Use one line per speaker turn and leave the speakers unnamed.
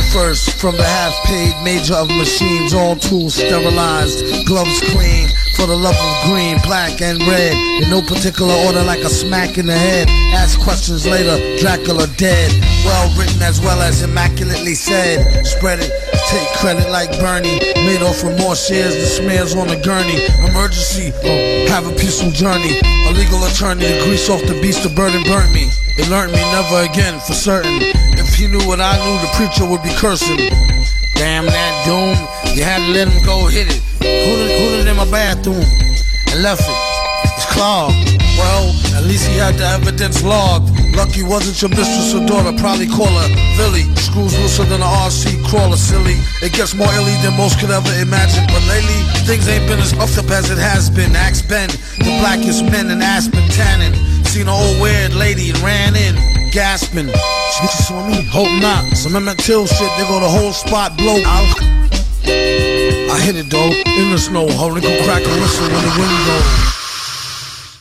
first from the half paid major of machines, all tools sterilized, gloves clean. For the love of green, black, and red. In no particular order, like a smack in the head. Ask questions later, Dracula dead. Well written as well as immaculately said. Spread it, take credit like Bernie. Made off with more shares than smears on a gurney. Emergency, oh, have a peaceful journey. A legal attorney to grease off the beast of burden burnt me. It learned me never again for certain. If he knew what I knew, the preacher would be cursing. Damn that doom, you had to let him go hit it. Who did, who in my bathroom and left it? It's Claude. At least he had the evidence logged. Lucky wasn't your mistress or daughter, probably call her Billy. Screws looser than a RC crawler, silly. It gets more illy than most could ever imagine. But lately, things ain't been as puffed up as it has been. Axe Ben, the blackest men in Aspen tanning. Seen an old weird lady and ran in, gasping. She saw me? Hope not. Some Emmett Till shit, they go the whole spot blow. I'll I hit it though, in the snow, holding a crack and whistle when the wind goes.